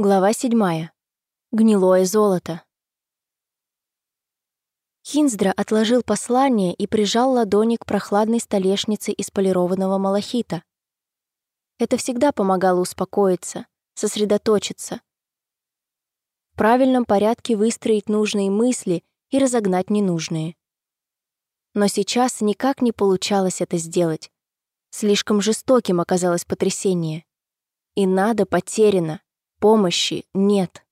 Глава седьмая. Гнилое золото. Хинздра отложил послание и прижал ладони к прохладной столешнице из полированного малахита. Это всегда помогало успокоиться, сосредоточиться. В правильном порядке выстроить нужные мысли и разогнать ненужные. Но сейчас никак не получалось это сделать. Слишком жестоким оказалось потрясение. И надо потеряно. Помощи нет.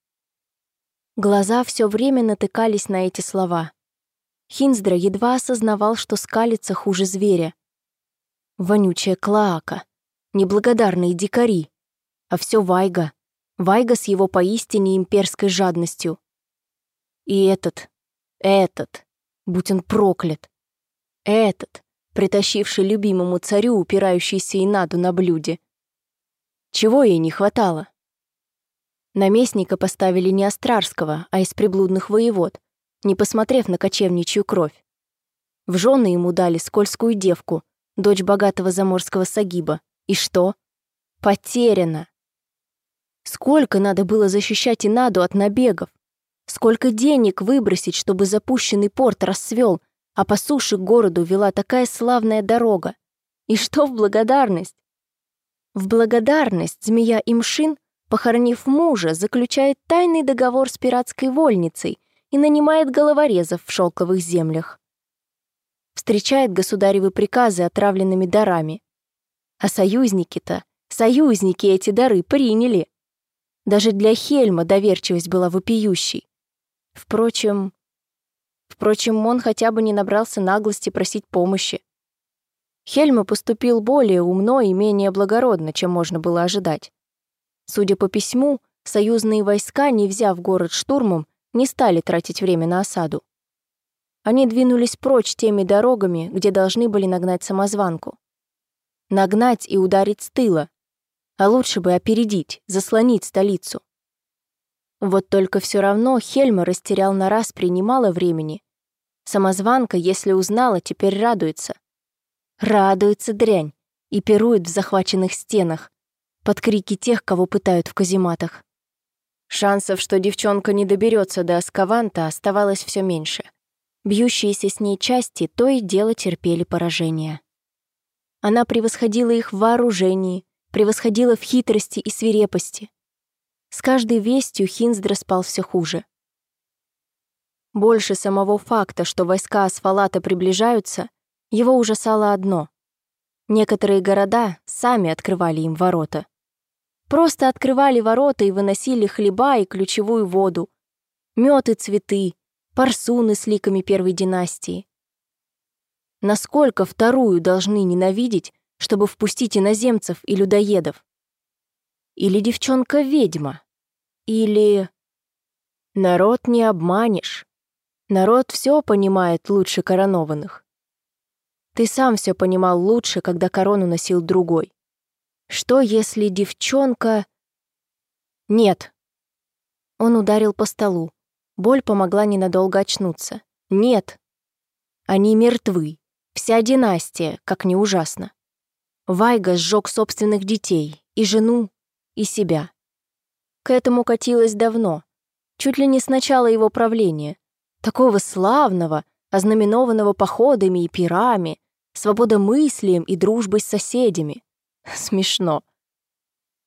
Глаза все время натыкались на эти слова. Хинздра едва осознавал, что скалится хуже зверя. Вонючая клаака, неблагодарные дикари. А все Вайга. Вайга с его поистине имперской жадностью. И этот, этот, будь он проклят. Этот, притащивший любимому царю упирающийся Инаду на блюде. Чего ей не хватало? Наместника поставили не Острарского, а из приблудных воевод, не посмотрев на кочевничью кровь. В жены ему дали скользкую девку, дочь богатого заморского сагиба. И что? Потеряно. Сколько надо было защищать Инаду от набегов? Сколько денег выбросить, чтобы запущенный порт расцвел, а по суше к городу вела такая славная дорога? И что в благодарность? В благодарность змея Имшин похоронив мужа, заключает тайный договор с пиратской вольницей и нанимает головорезов в шелковых землях. Встречает государевы приказы отравленными дарами. А союзники-то, союзники эти дары приняли. Даже для Хельма доверчивость была вопиющей. Впрочем, впрочем, он хотя бы не набрался наглости просить помощи. Хельма поступил более умно и менее благородно, чем можно было ожидать. Судя по письму, союзные войска, не взяв город штурмом, не стали тратить время на осаду. Они двинулись прочь теми дорогами, где должны были нагнать самозванку. Нагнать и ударить с тыла, а лучше бы опередить, заслонить столицу. Вот только все равно Хельма растерял на раз немало времени. Самозванка, если узнала, теперь радуется. Радуется дрянь и пирует в захваченных стенах, под крики тех, кого пытают в казематах. Шансов, что девчонка не доберется до Аскаванта, оставалось все меньше. Бьющиеся с ней части то и дело терпели поражение. Она превосходила их в вооружении, превосходила в хитрости и свирепости. С каждой вестью Хинздра спал все хуже. Больше самого факта, что войска Асфалата приближаются, его ужасало одно. Некоторые города сами открывали им ворота. Просто открывали ворота и выносили хлеба и ключевую воду, мед и цветы, парсуны с ликами первой династии. Насколько вторую должны ненавидеть, чтобы впустить иноземцев и людоедов? Или девчонка ведьма? Или... Народ не обманешь. Народ все понимает лучше коронованных. Ты сам все понимал лучше, когда корону носил другой. Что, если девчонка... Нет. Он ударил по столу. Боль помогла ненадолго очнуться. Нет. Они мертвы. Вся династия, как не ужасно. Вайга сжег собственных детей, и жену, и себя. К этому катилось давно, чуть ли не с начала его правления. Такого славного, ознаменованного походами и пирами, свободомыслием и дружбой с соседями. Смешно.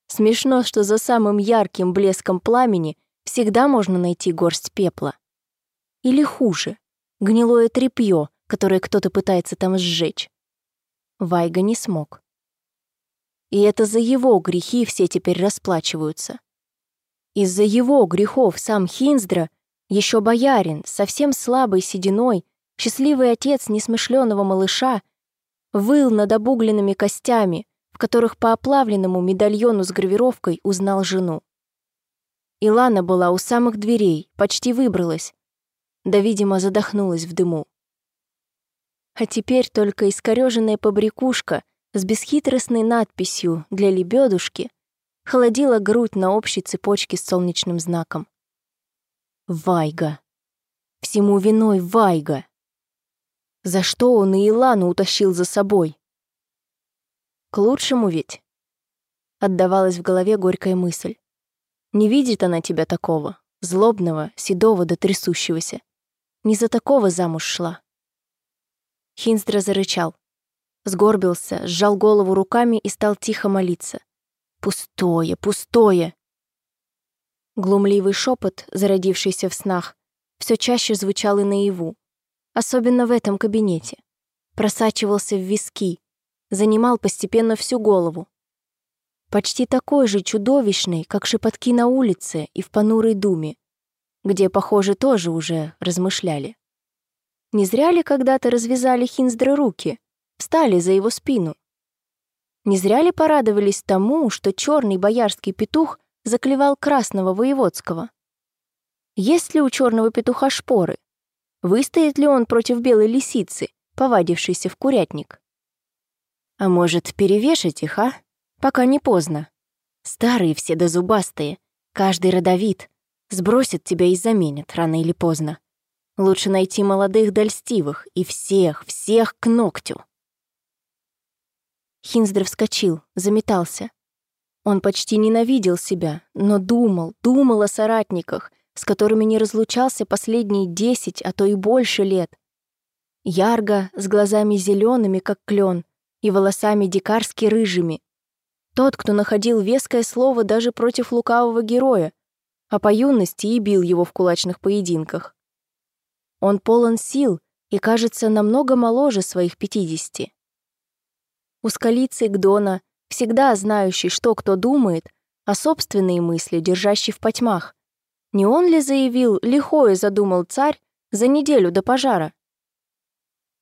Смешно, что за самым ярким блеском пламени всегда можно найти горсть пепла. Или хуже, гнилое тряпье, которое кто-то пытается там сжечь. Вайга не смог. И это за его грехи все теперь расплачиваются. Из-за его грехов сам Хинздра, еще боярин, совсем слабой сединой, счастливый отец несмышленого малыша, выл над обугленными костями, которых по оплавленному медальону с гравировкой узнал жену. Илана была у самых дверей, почти выбралась, да, видимо, задохнулась в дыму. А теперь только искорёженная побрякушка с бесхитростной надписью «Для лебедушки» холодила грудь на общей цепочке с солнечным знаком. Вайга. Всему виной Вайга. За что он и Илану утащил за собой? К лучшему ведь. Отдавалась в голове горькая мысль. Не видит она тебя такого, злобного, седого да трясущегося. Не за такого замуж шла. Хинстра зарычал. Сгорбился, сжал голову руками и стал тихо молиться. «Пустое, пустое!» Глумливый шепот, зародившийся в снах, все чаще звучал и наяву, особенно в этом кабинете. Просачивался в виски, занимал постепенно всю голову. Почти такой же чудовищный, как шепотки на улице и в понурой думе, где, похоже, тоже уже размышляли. Не зря ли когда-то развязали Хинздры руки, встали за его спину? Не зря ли порадовались тому, что черный боярский петух заклевал красного воеводского? Есть ли у черного петуха шпоры? Выстоит ли он против белой лисицы, повадившейся в курятник? А может, перевешать их, а? Пока не поздно. Старые все да зубастые, каждый родовит, сбросят тебя и заменят рано или поздно. Лучше найти молодых дольстивых и всех, всех к ногтю. Хинздер вскочил, заметался. Он почти ненавидел себя, но думал, думал о соратниках, с которыми не разлучался последние десять, а то и больше лет. Ярго, с глазами зелеными, как клен, и волосами дикарски рыжими. Тот, кто находил веское слово даже против лукавого героя, а по юности и бил его в кулачных поединках. Он полон сил и кажется намного моложе своих пятидесяти. Ускалицый Гдона, всегда знающий, что кто думает, а собственные мысли, держащий в потьмах. Не он ли заявил, лихое задумал царь за неделю до пожара?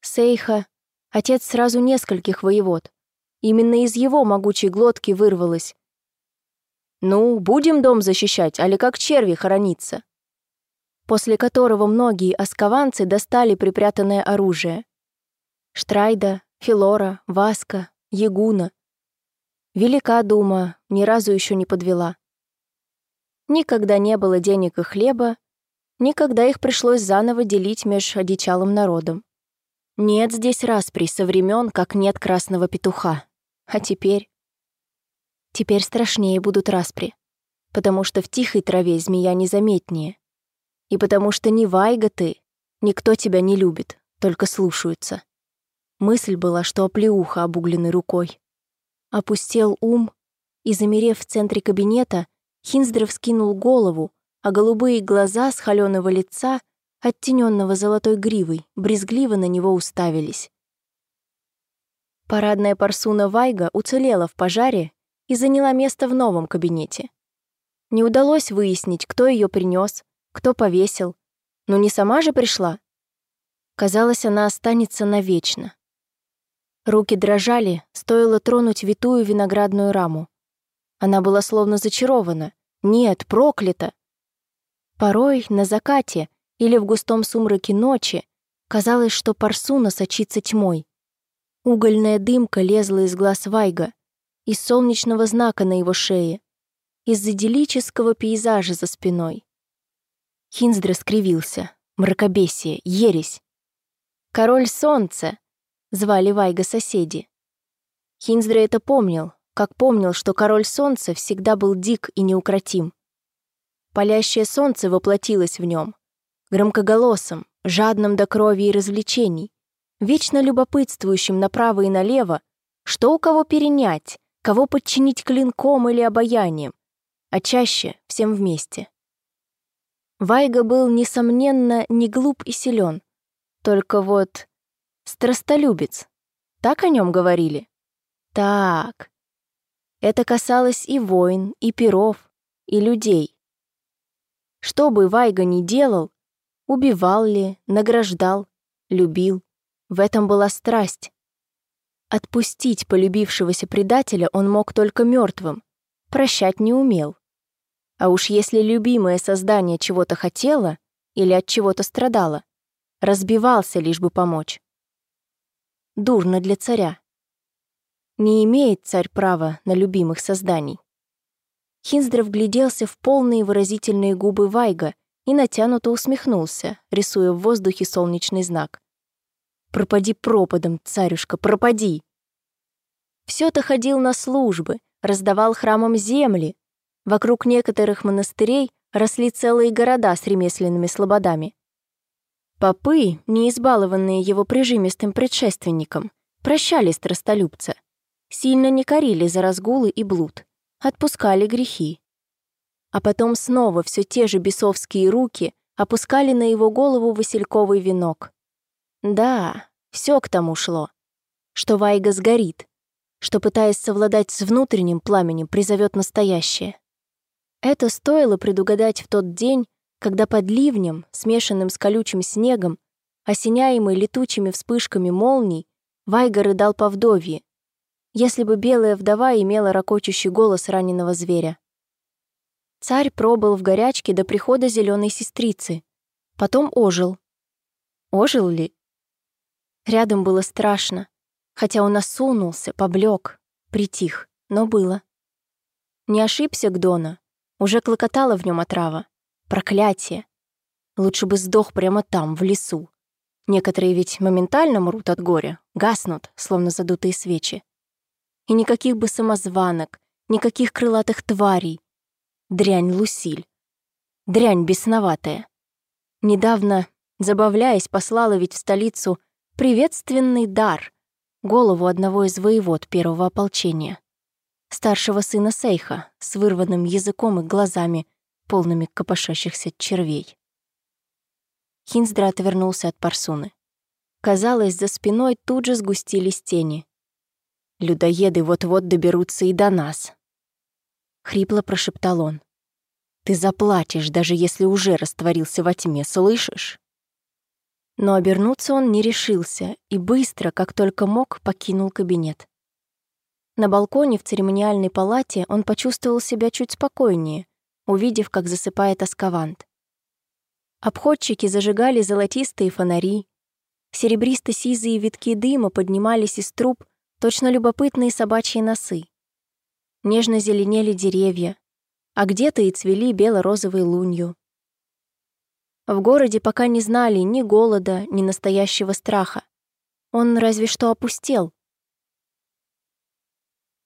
Сейха, отец сразу нескольких воевод. Именно из его могучей глотки вырвалось. «Ну, будем дом защищать, али как черви хорониться?» После которого многие оскованцы достали припрятанное оружие. Штрайда, Филора, Васка, Ягуна. Велика дума, ни разу еще не подвела. Никогда не было денег и хлеба, никогда их пришлось заново делить меж одичалым народом. Нет здесь распри со времен, как нет красного петуха. А теперь? Теперь страшнее будут распри, потому что в тихой траве змея незаметнее. И потому что ни Вайга ты, никто тебя не любит, только слушаются. Мысль была, что оплеуха обугленной рукой. Опустел ум, и, замерев в центре кабинета, Хинздров скинул голову, а голубые глаза с холёного лица, оттененного золотой гривой, брезгливо на него уставились. Парадная парсуна Вайга уцелела в пожаре и заняла место в новом кабинете. Не удалось выяснить, кто ее принес, кто повесил. Но не сама же пришла. Казалось, она останется навечно. Руки дрожали, стоило тронуть витую виноградную раму. Она была словно зачарована. Нет, проклята. Порой на закате или в густом сумраке ночи казалось, что парсуна сочится тьмой, Угольная дымка лезла из глаз Вайга, из солнечного знака на его шее, из идиллического пейзажа за спиной. Хинздра скривился. Мракобесие, ересь. «Король солнца!» — звали Вайга соседи. Хинздра это помнил, как помнил, что король солнца всегда был дик и неукротим. Палящее солнце воплотилось в нем, громкоголосом, жадным до крови и развлечений, вечно любопытствующим направо и налево, что у кого перенять, кого подчинить клинком или обаянием, а чаще всем вместе. Вайга был, несомненно, не глуп и силен, только вот страстолюбец. Так о нем говорили? Так. Это касалось и войн, и перов, и людей. Что бы Вайга ни делал, убивал ли, награждал, любил, в этом была страсть. Отпустить полюбившегося предателя он мог только мертвым, прощать не умел. А уж если любимое создание чего-то хотело или от чего-то страдало, разбивался лишь бы помочь. Дурно для царя. Не имеет царь права на любимых созданий. Хинздров гляделся в полные выразительные губы Вайга и натянуто усмехнулся, рисуя в воздухе солнечный знак. Пропади пропадом, царюшка, пропади. Все-то ходил на службы, раздавал храмам земли. Вокруг некоторых монастырей росли целые города с ремесленными слободами. Попы, не избалованные его прижимистым предшественником, прощали страстолюбца, сильно не корили за разгулы и блуд, отпускали грехи. А потом снова все те же бесовские руки опускали на его голову васильковый венок. Да, все к тому шло, что Вайга сгорит, что, пытаясь совладать с внутренним пламенем, призовет настоящее. Это стоило предугадать в тот день, когда под ливнем, смешанным с колючим снегом, осеняемый летучими вспышками молний, Вайга рыдал по вдовье, если бы белая вдова имела ракочущий голос раненого зверя. Царь пробыл в горячке до прихода зеленой сестрицы, потом ожил. Ожил ли? Рядом было страшно, хотя он осунулся, поблек, притих, но было. Не ошибся Гдона, уже клокотала в нем отрава. Проклятие. Лучше бы сдох прямо там, в лесу. Некоторые ведь моментально мрут от горя, гаснут, словно задутые свечи. И никаких бы самозванок, никаких крылатых тварей. Дрянь Лусиль. Дрянь бесноватая. Недавно, забавляясь, послала ведь в столицу приветственный дар — голову одного из воевод первого ополчения. Старшего сына Сейха с вырванным языком и глазами, полными копошащихся червей. Хинздра отвернулся от Парсуны. Казалось, за спиной тут же сгустились тени. «Людоеды вот-вот доберутся и до нас», — хрипло прошептал он. «Ты заплатишь, даже если уже растворился во тьме, слышишь?» Но обернуться он не решился и быстро, как только мог, покинул кабинет. На балконе в церемониальной палате он почувствовал себя чуть спокойнее, увидев, как засыпает Аскавант. Обходчики зажигали золотистые фонари. Серебристо-сизые витки дыма поднимались из труб, точно любопытные собачьи носы. Нежно зеленели деревья, а где-то и цвели бело-розовой лунью. В городе пока не знали ни голода, ни настоящего страха. Он разве что опустел,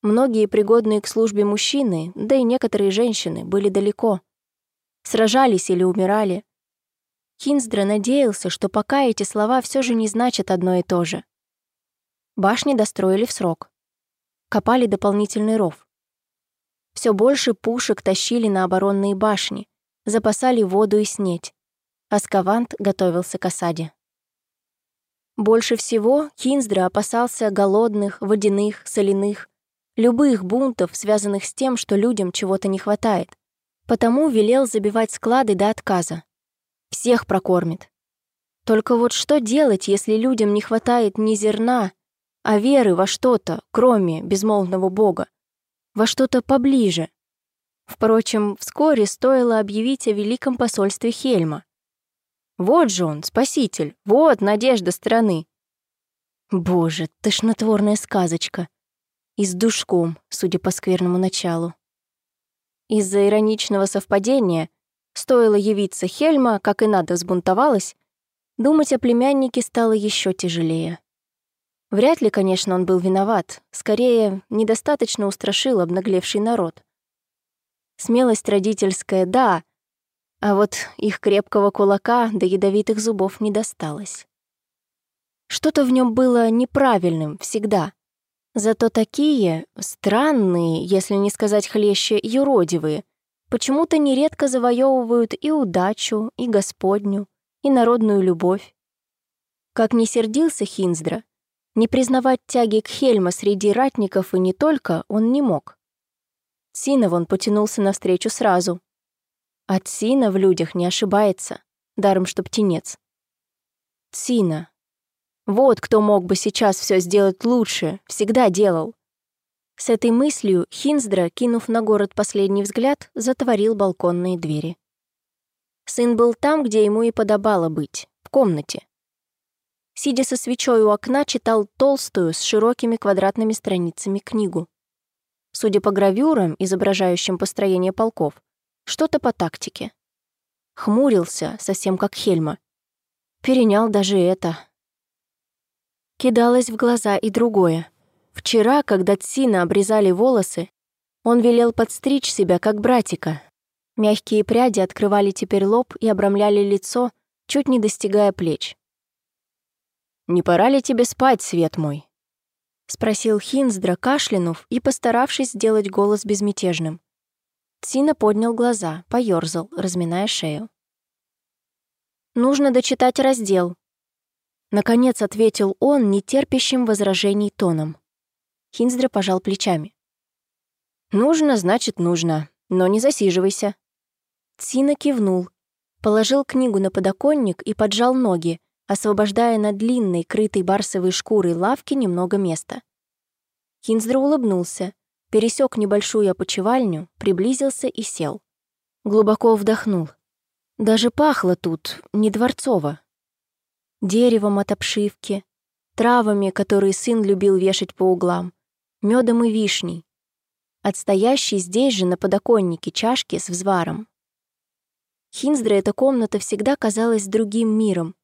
Многие пригодные к службе мужчины, да и некоторые женщины, были далеко. Сражались или умирали. Хинздра надеялся, что пока эти слова все же не значат одно и то же. Башни достроили в срок. Копали дополнительный ров. Все больше пушек тащили на оборонные башни, запасали воду и снеть. Аскавант готовился к осаде. Больше всего Хинздра опасался голодных, водяных, соляных, любых бунтов, связанных с тем, что людям чего-то не хватает. Потому велел забивать склады до отказа. Всех прокормит. Только вот что делать, если людям не хватает ни зерна, а веры во что-то, кроме безмолвного бога, во что-то поближе? Впрочем, вскоре стоило объявить о великом посольстве Хельма. Вот же он, спаситель, вот надежда страны. Боже, тошнотворная сказочка и с душком, судя по скверному началу. Из-за ироничного совпадения стоило явиться Хельма, как и надо взбунтовалась, думать о племяннике стало еще тяжелее. Вряд ли, конечно, он был виноват, скорее, недостаточно устрашил обнаглевший народ. Смелость родительская — да, а вот их крепкого кулака до ядовитых зубов не досталось. Что-то в нем было неправильным всегда — Зато такие, странные, если не сказать хлеще, юродивые, почему-то нередко завоевывают и удачу, и Господню, и народную любовь. Как не сердился Хинздра, не признавать тяги к Хельма среди ратников и не только он не мог. Синов он потянулся навстречу сразу. От Сина в людях не ошибается, даром что птенец. Сина, вот кто мог бы сейчас все сделать лучше, всегда делал. С этой мыслью Хинздра, кинув на город последний взгляд, затворил балконные двери. Сын был там, где ему и подобало быть, в комнате. Сидя со свечой у окна, читал толстую, с широкими квадратными страницами книгу. Судя по гравюрам, изображающим построение полков, что-то по тактике. Хмурился, совсем как Хельма. Перенял даже это, Кидалось в глаза и другое. Вчера, когда Цина обрезали волосы, Он велел подстричь себя, как братика. Мягкие пряди открывали теперь лоб и обрамляли лицо, чуть не достигая плеч. «Не пора ли тебе спать, свет мой?» — спросил Хинздра, кашлянув и постаравшись сделать голос безмятежным. Тина поднял глаза, поёрзал, разминая шею. «Нужно дочитать раздел», — наконец ответил он нетерпящим возражений тоном. Хинздра пожал плечами. «Нужно, значит, нужно, но не засиживайся». Тина кивнул, положил книгу на подоконник и поджал ноги, освобождая на длинной, крытой барсовой шкурой лавке немного места. Хинздра улыбнулся, пересек небольшую опочивальню, приблизился и сел. Глубоко вдохнул. Даже пахло тут не дворцово. Деревом от обшивки, травами, которые сын любил вешать по углам, медом и вишней, отстоящей здесь же на подоконнике чашки с взваром. Хинздре эта комната всегда казалась другим миром.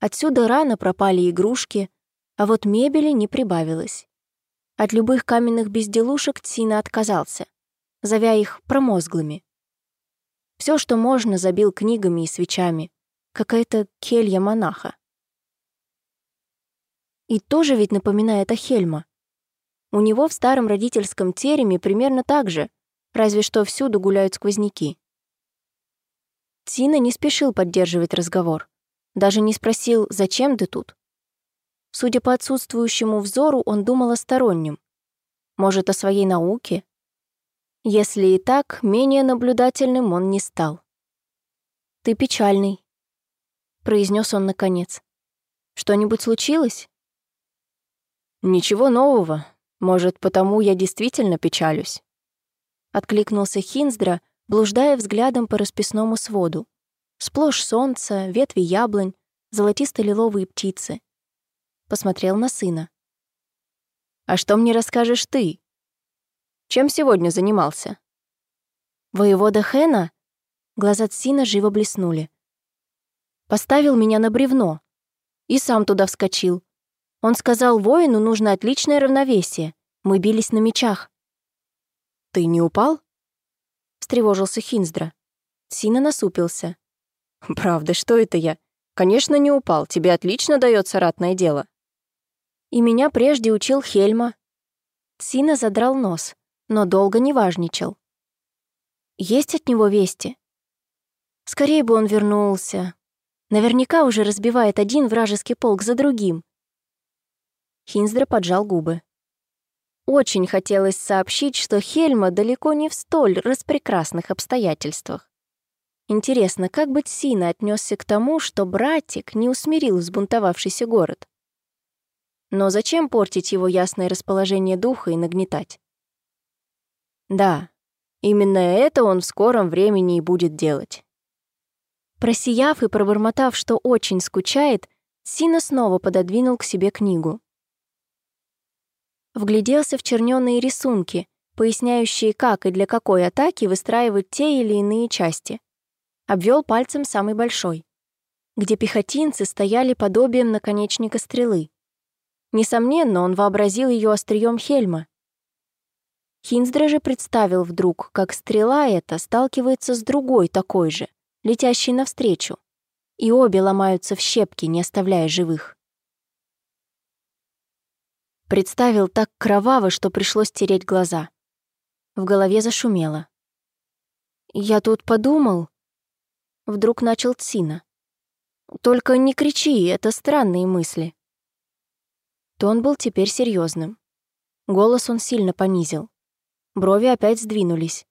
Отсюда рано пропали игрушки, а вот мебели не прибавилось. От любых каменных безделушек Тина отказался, зовя их промозглыми. Все, что можно, забил книгами и свечами. Какая-то келья монаха. И тоже ведь напоминает о Хельма. У него в старом родительском тереме примерно так же, разве что всюду гуляют сквозняки. Тина не спешил поддерживать разговор. Даже не спросил, зачем ты тут. Судя по отсутствующему взору, он думал о стороннем. Может, о своей науке? Если и так, менее наблюдательным он не стал. «Ты печальный», — произнес он наконец. «Что-нибудь случилось?» «Ничего нового. Может, потому я действительно печалюсь?» Откликнулся Хинздра, блуждая взглядом по расписному своду. Сплошь солнце, ветви яблонь, золотисто-лиловые птицы посмотрел на сына. «А что мне расскажешь ты? Чем сегодня занимался?» «Воевода Хэна?» Глаза Цина живо блеснули. «Поставил меня на бревно. И сам туда вскочил. Он сказал, воину нужно отличное равновесие. Мы бились на мечах». «Ты не упал?» встревожился Хинздра. Сина насупился. «Правда, что это я? Конечно, не упал. Тебе отлично дается ратное дело». И меня прежде учил Хельма. Сина задрал нос, но долго не важничал. Есть от него вести? Скорее бы он вернулся. Наверняка уже разбивает один вражеский полк за другим. Хинздра поджал губы. Очень хотелось сообщить, что Хельма далеко не в столь распрекрасных обстоятельствах. Интересно, как бы Сина отнесся к тому, что братик не усмирил взбунтовавшийся город? Но зачем портить его ясное расположение духа и нагнетать? Да, именно это он в скором времени и будет делать. Просияв и пробормотав, что очень скучает, Сина снова пододвинул к себе книгу. Вгляделся в чернёные рисунки, поясняющие, как и для какой атаки выстраивать те или иные части. Обвел пальцем самый большой, где пехотинцы стояли подобием наконечника стрелы. Несомненно, он вообразил ее острием Хельма. Хинздра же представил вдруг, как стрела эта сталкивается с другой такой же, летящей навстречу, и обе ломаются в щепки, не оставляя живых. Представил так кроваво, что пришлось тереть глаза. В голове зашумело. «Я тут подумал...» Вдруг начал Цина. «Только не кричи, это странные мысли». Тон был теперь серьезным. Голос он сильно понизил. Брови опять сдвинулись.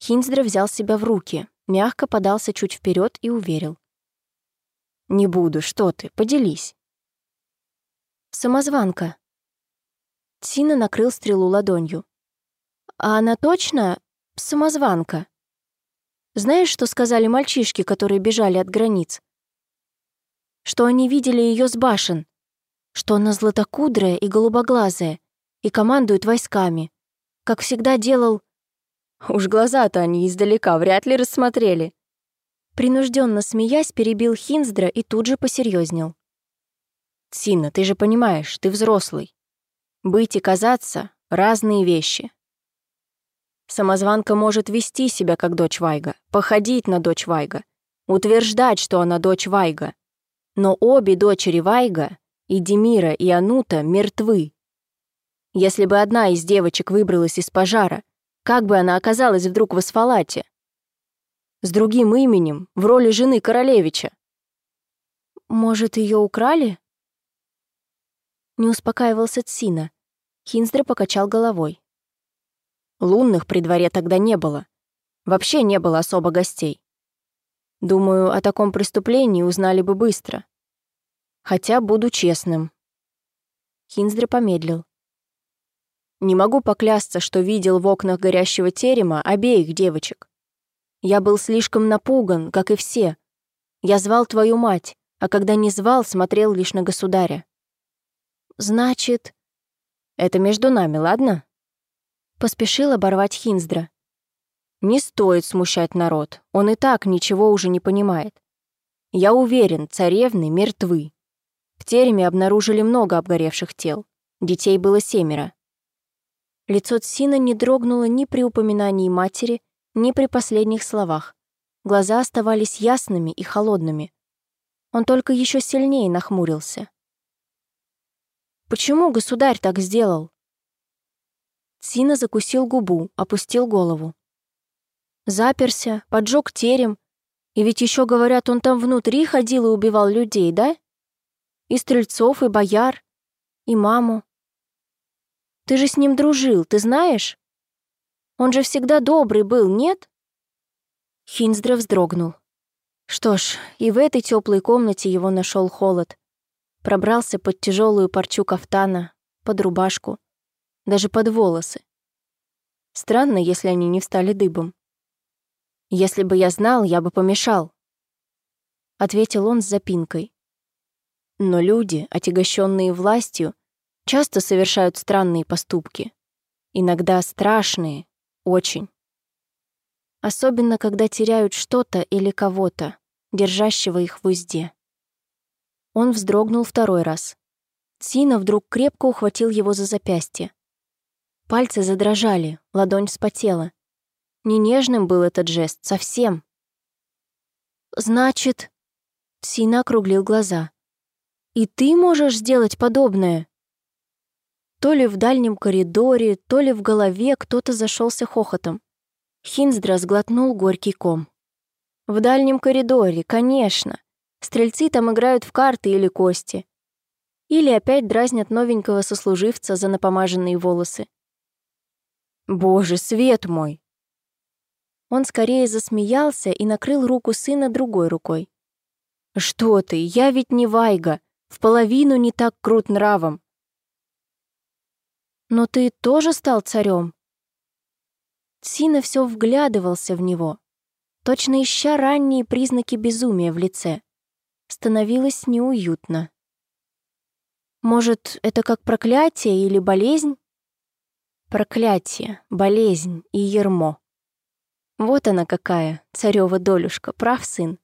Хинздра взял себя в руки, мягко подался чуть вперед и уверил. «Не буду, что ты, поделись». «Самозванка». Тина накрыл стрелу ладонью. «А она точно самозванка?» «Знаешь, что сказали мальчишки, которые бежали от границ?» «Что они видели ее с башен что она златокудрая и голубоглазая и командует войсками, как всегда делал... Уж глаза-то они издалека вряд ли рассмотрели. Принужденно смеясь, перебил Хинздра и тут же посерьезнел. «Сина, ты же понимаешь, ты взрослый. Быть и казаться — разные вещи». Самозванка может вести себя как дочь Вайга, походить на дочь Вайга, утверждать, что она дочь Вайга. Но обе дочери Вайга, и Демира, и Анута, мертвы. Если бы одна из девочек выбралась из пожара, как бы она оказалась вдруг в асфалате? С другим именем, в роли жены королевича. Может, ее украли? Не успокаивался Цина. Хинздра покачал головой. Лунных при дворе тогда не было. Вообще не было особо гостей. Думаю, о таком преступлении узнали бы быстро. Хотя буду честным. Хинздра помедлил. Не могу поклясться, что видел в окнах горящего терема обеих девочек. Я был слишком напуган, как и все. Я звал твою мать, а когда не звал, смотрел лишь на государя. Значит, это между нами, ладно? Поспешил оборвать Хинздра. Не стоит смущать народ, он и так ничего уже не понимает. Я уверен, царевны мертвы. В тереме обнаружили много обгоревших тел. Детей было семеро. Лицо Цина не дрогнуло ни при упоминании матери, ни при последних словах. Глаза оставались ясными и холодными. Он только еще сильнее нахмурился. «Почему государь так сделал?» Сина закусил губу, опустил голову. Заперся, поджег терем. И ведь еще говорят, он там внутри ходил и убивал людей, да? И стрельцов, и бояр, и маму. Ты же с ним дружил, ты знаешь? Он же всегда добрый был, нет? Хинздра вздрогнул. Что ж, и в этой теплой комнате его нашел холод. Пробрался под тяжелую парчу кафтана, под рубашку, даже под волосы. Странно, если они не встали дыбом. «Если бы я знал, я бы помешал», — ответил он с запинкой. Но люди, отягощенные властью, часто совершают странные поступки. Иногда страшные, очень. Особенно, когда теряют что-то или кого-то держащего их в узде. Он вздрогнул второй раз. Сина вдруг крепко ухватил его за запястье. Пальцы задрожали, ладонь вспотела. Не нежным был этот жест, совсем. «Значит...» Сина округлил глаза. «И ты можешь сделать подобное?» То ли в дальнем коридоре, то ли в голове кто-то зашелся хохотом. Хинздра сглотнул горький ком. В дальнем коридоре, конечно. Стрельцы там играют в карты или кости. Или опять дразнят новенького сослуживца за напомаженные волосы. «Боже, свет мой!» Он скорее засмеялся и накрыл руку сына другой рукой. «Что ты, я ведь не Вайга, в половину не так крут нравом». «Но ты тоже стал царем?» Сина все вглядывался в него, точно ища ранние признаки безумия в лице. Становилось неуютно. Может, это как проклятие или болезнь? Проклятие, болезнь и ермо. Вот она какая, царева долюшка, прав сын.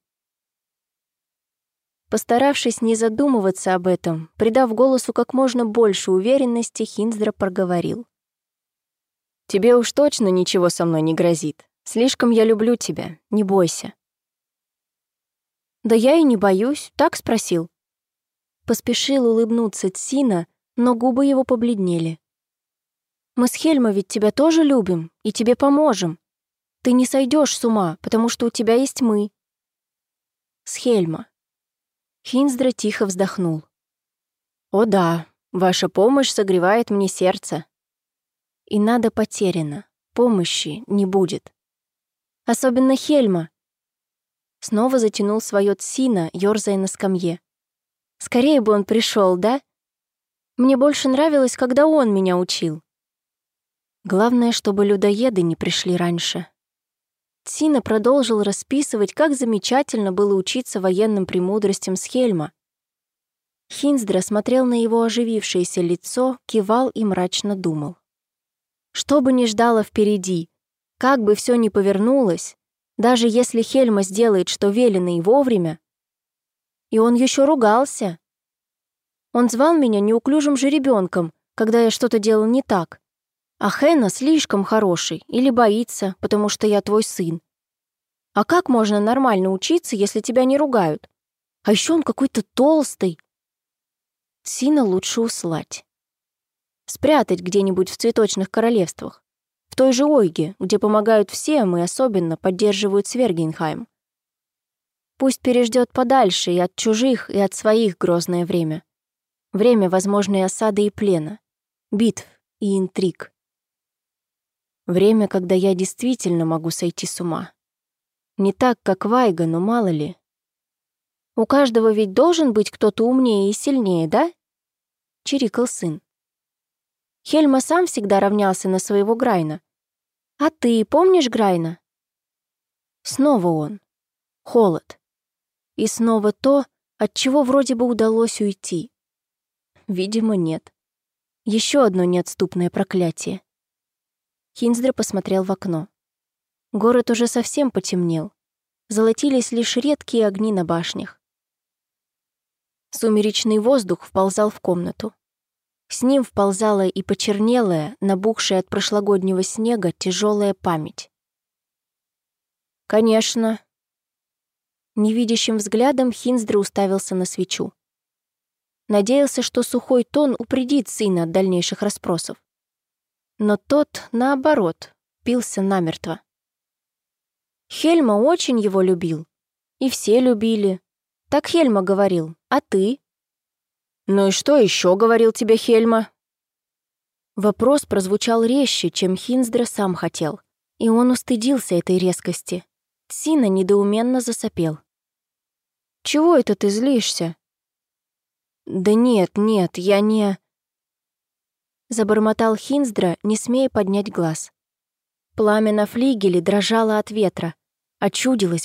Постаравшись не задумываться об этом, придав голосу как можно больше уверенности, Хинздра проговорил. «Тебе уж точно ничего со мной не грозит. Слишком я люблю тебя, не бойся». «Да я и не боюсь, так спросил». Поспешил улыбнуться Тсина, но губы его побледнели. «Мы с Хельма ведь тебя тоже любим и тебе поможем. Ты не сойдешь с ума, потому что у тебя есть мы». «С Хельма». Хинздра тихо вздохнул. «О да, ваша помощь согревает мне сердце». И надо потеряно, помощи не будет. Особенно Хельма. Снова затянул свое Цина, ёрзая на скамье. Скорее бы он пришел, да? Мне больше нравилось, когда он меня учил. Главное, чтобы людоеды не пришли раньше. Цина продолжил расписывать, как замечательно было учиться военным премудростям с Хельма. Хинздра смотрел на его оживившееся лицо, кивал и мрачно думал. Что бы ни ждало впереди, как бы все ни повернулось, даже если Хельма сделает, что велено и вовремя. И он еще ругался. Он звал меня неуклюжим же ребенком, когда я что-то делал не так. А Хэна слишком хороший или боится, потому что я твой сын. А как можно нормально учиться, если тебя не ругают? А еще он какой-то толстый. Сина лучше услать. Спрятать где-нибудь в цветочных королевствах. В той же Ойге, где помогают всем и особенно поддерживают Свергенхайм. Пусть переждет подальше и от чужих, и от своих грозное время. Время возможной осады и плена, битв и интриг. Время, когда я действительно могу сойти с ума. Не так, как Вайга, но мало ли. У каждого ведь должен быть кто-то умнее и сильнее, да? Чирикал сын. Хельма сам всегда равнялся на своего Грайна. А ты помнишь Грайна? Снова он. Холод. И снова то, от чего вроде бы удалось уйти. Видимо, нет. Еще одно неотступное проклятие. Хинздра посмотрел в окно. Город уже совсем потемнел. Золотились лишь редкие огни на башнях. Сумеречный воздух вползал в комнату. С ним вползала и почернелая, набухшая от прошлогоднего снега тяжелая память. «Конечно». Невидящим взглядом Хинздра уставился на свечу. Надеялся, что сухой тон упредит сына от дальнейших расспросов. Но тот, наоборот, пился намертво. Хельма очень его любил. И все любили. Так Хельма говорил. А ты? Ну и что еще говорил тебе Хельма? Вопрос прозвучал резче, чем Хинздра сам хотел. И он устыдился этой резкости. Сина недоуменно засопел. «Чего это ты злишься?» «Да нет, нет, я не...» Забормотал Хинздра, не смея поднять глаз. Пламя на флигеле дрожало от ветра, а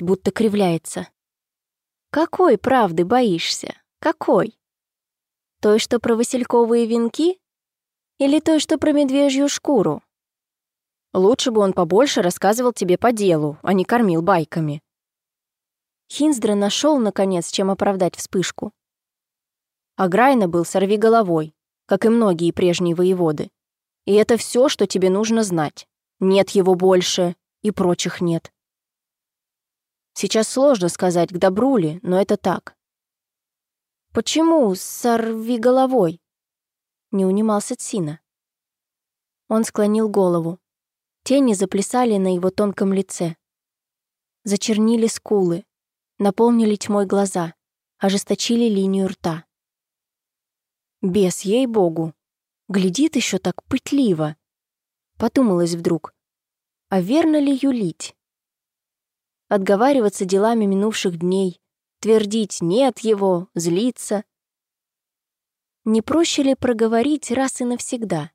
будто кривляется. «Какой правды боишься? Какой? Той, что про васильковые венки? Или той, что про медвежью шкуру?» «Лучше бы он побольше рассказывал тебе по делу, а не кормил байками». Хинздра нашел наконец, чем оправдать вспышку. А Грайна был сорви головой, как и многие прежние воеводы. И это все, что тебе нужно знать. Нет его больше, и прочих нет. Сейчас сложно сказать, к добру ли, но это так. «Почему сорви головой?» Не унимался Цина. Он склонил голову. Тени заплясали на его тонком лице. Зачернили скулы, наполнили тьмой глаза, ожесточили линию рта. Бес, ей-богу, глядит еще так пытливо. Подумалось вдруг, а верно ли юлить? Отговариваться делами минувших дней, твердить «нет его», злиться. Не проще ли проговорить раз и навсегда?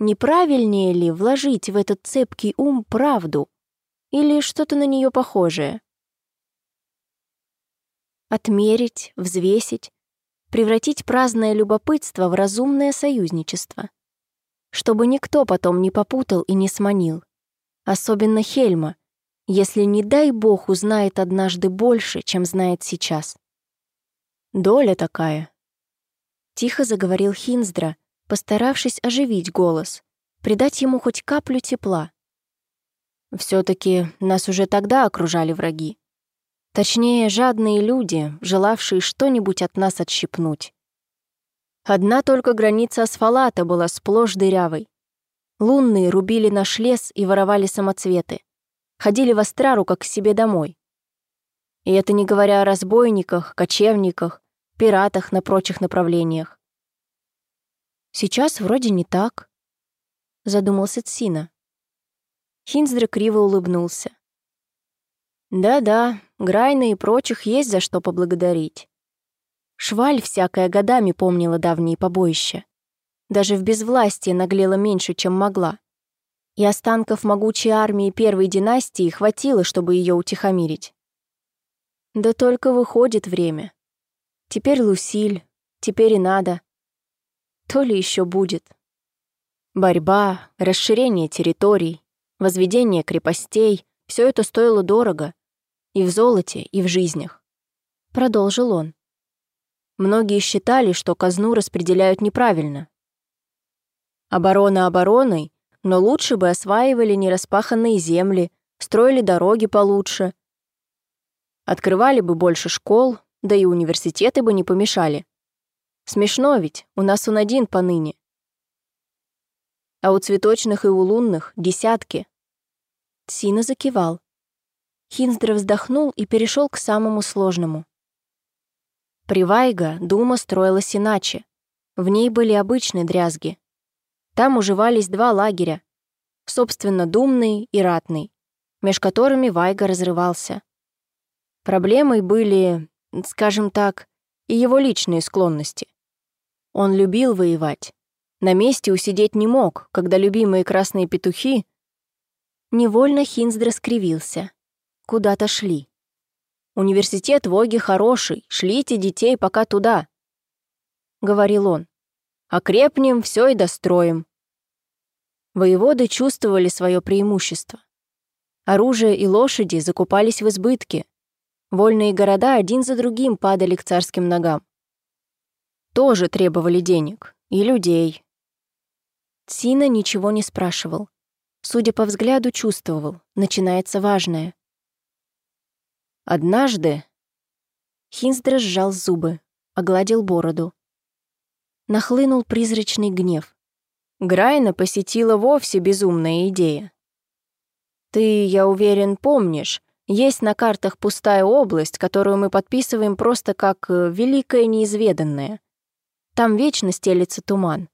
Неправильнее ли вложить в этот цепкий ум правду или что-то на нее похожее? Отмерить, взвесить, превратить праздное любопытство в разумное союзничество чтобы никто потом не попутал и не сманил. Особенно Хельма, если, не дай бог, узнает однажды больше, чем знает сейчас. Доля такая. Тихо заговорил Хинздра, постаравшись оживить голос, придать ему хоть каплю тепла. все таки нас уже тогда окружали враги. Точнее, жадные люди, желавшие что-нибудь от нас отщипнуть. Одна только граница асфалата была сплошь дырявой. Лунные рубили наш лес и воровали самоцветы. Ходили в Астрару как к себе домой. И это не говоря о разбойниках, кочевниках, пиратах на прочих направлениях. «Сейчас вроде не так», — задумался Цина. Хинздра криво улыбнулся. «Да-да, Грайна и прочих есть за что поблагодарить. Шваль всякое годами помнила давние побоища. Даже в безвластии наглела меньше, чем могла. И останков могучей армии первой династии хватило, чтобы ее утихомирить. Да только выходит время. Теперь Лусиль, теперь и надо. То ли еще будет. Борьба, расширение территорий, возведение крепостей — все это стоило дорого. И в золоте, и в жизнях. Продолжил он. Многие считали, что казну распределяют неправильно. Оборона обороной, но лучше бы осваивали нераспаханные земли, строили дороги получше. Открывали бы больше школ, да и университеты бы не помешали. Смешно ведь, у нас он один поныне. А у цветочных и у лунных десятки. Сина закивал. Хинздра вздохнул и перешел к самому сложному. При Вайга дума строилась иначе. В ней были обычные дрязги. Там уживались два лагеря, собственно, думный и ратный, меж которыми Вайга разрывался. Проблемой были, скажем так, и его личные склонности. Он любил воевать. На месте усидеть не мог, когда любимые красные петухи... Невольно Хинздра скривился. Куда-то шли. Университет Воги хороший, шлите детей пока туда. Говорил он. Окрепнем, все и достроим. Воеводы чувствовали свое преимущество. Оружие и лошади закупались в избытке, Вольные города один за другим падали к царским ногам. Тоже требовали денег и людей. Сина ничего не спрашивал. Судя по взгляду, чувствовал, начинается важное. Однажды Хинздра сжал зубы, огладил бороду. Нахлынул призрачный гнев. Грайна посетила вовсе безумная идея. «Ты, я уверен, помнишь, есть на картах пустая область, которую мы подписываем просто как э, «великое неизведанное». Там вечно стелится туман.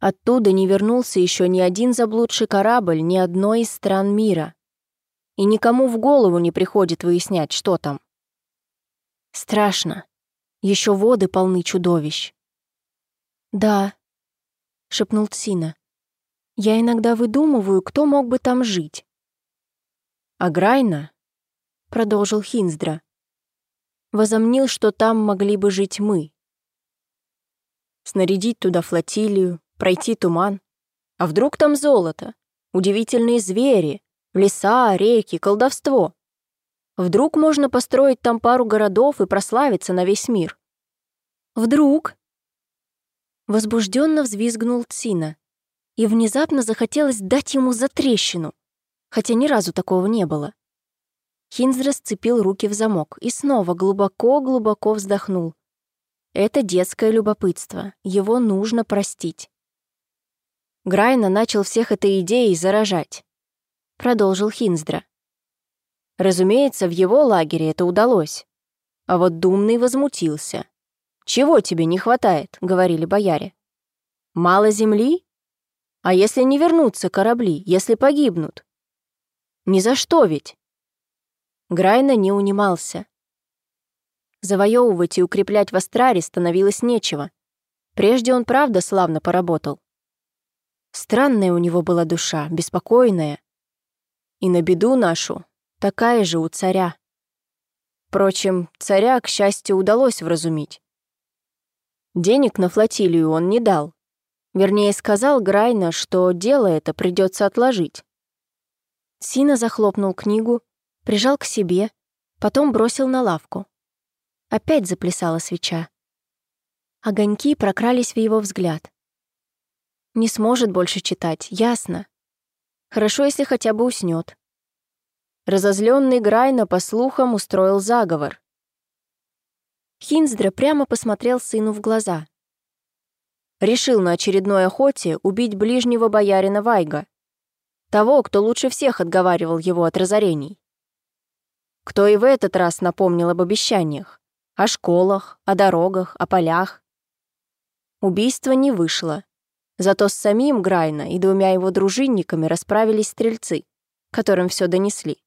Оттуда не вернулся еще ни один заблудший корабль ни одной из стран мира. И никому в голову не приходит выяснять, что там. Страшно. Еще воды полны чудовищ. «Да», — шепнул Тсина. «Я иногда выдумываю, кто мог бы там жить. А Грайна, продолжил Хинздра, возомнил, что там могли бы жить мы. Снарядить туда флотилию, пройти туман. А вдруг там золото, удивительные звери, леса, реки, колдовство? Вдруг можно построить там пару городов и прославиться на весь мир? Вдруг? Возбужденно взвизгнул Цина, и внезапно захотелось дать ему затрещину — хотя ни разу такого не было. Хинзра сцепил руки в замок и снова глубоко-глубоко вздохнул. Это детское любопытство, его нужно простить. Грайна начал всех этой идеей заражать. Продолжил Хинздра. Разумеется, в его лагере это удалось. А вот Думный возмутился. «Чего тебе не хватает?» — говорили бояре. «Мало земли? А если не вернутся корабли, если погибнут? Ни за что ведь!» Грайна не унимался. Завоевывать и укреплять в Астраре становилось нечего. Прежде он правда славно поработал. Странная у него была душа, беспокойная. И на беду нашу такая же у царя. Впрочем, царя, к счастью, удалось вразумить. Денег на флотилию он не дал. Вернее, сказал Грайна, что дело это придется отложить. Сина захлопнул книгу, прижал к себе, потом бросил на лавку. Опять заплясала свеча. Огоньки прокрались в его взгляд. Не сможет больше читать, ясно. Хорошо, если хотя бы уснет. Разозленный Грайна, по слухам, устроил заговор. Хинздра прямо посмотрел сыну в глаза. Решил на очередной охоте убить ближнего боярина Вайга. Того, кто лучше всех отговаривал его от разорений. Кто и в этот раз напомнил об обещаниях. О школах, о дорогах, о полях. Убийство не вышло. Зато с самим Грайна и двумя его дружинниками расправились стрельцы, которым все донесли.